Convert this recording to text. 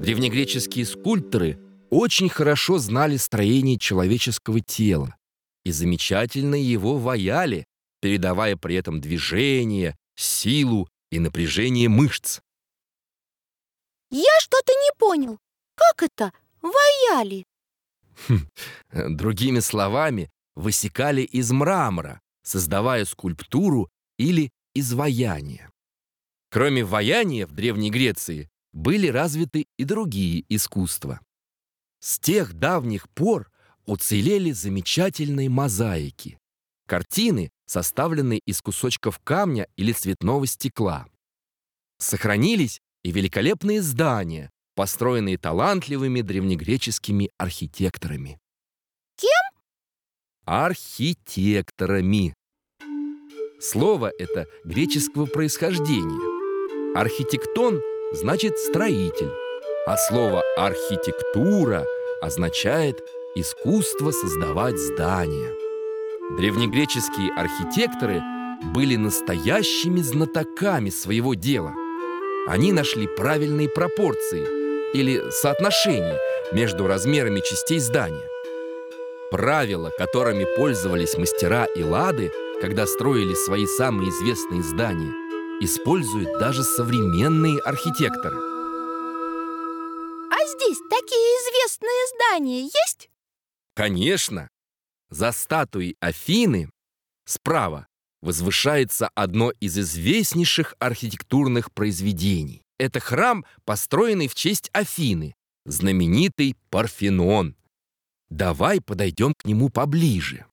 Древнегреческие скульпторы очень хорошо знали строение человеческого тела и замечательно его ваяли, передавая при этом движение, силу и напряжение мышц. Я что-то не понял. Как это ваяли? Хм, другими словами, высекали из мрамора, создавая скульптуру или изваяние. Кроме ваяния в Древней Греции были развиты и другие искусства. С тех давних пор уцелели замечательные мозаики, картины, составленные из кусочков камня или цветного стекла. Сохранились и великолепные здания, построенные талантливыми древнегреческими архитекторами. Кем? Архитекторами. Слово это греческого происхождения. Архитектон значит строитель, а слово архитектура означает искусство создавать здания. Древнегреческие архитекторы были настоящими знатоками своего дела. Они нашли правильные пропорции или соотношение между размерами частей здания. Правила, которыми пользовались мастера и лады, когда строили свои самые известные здания, используют даже современные архитекторы. А здесь такие известные здания есть? Конечно! За статуей Афины справа возвышается одно из известнейших архитектурных произведений. Это храм, построенный в честь Афины, знаменитый Парфенон. Давай подойдем к нему поближе.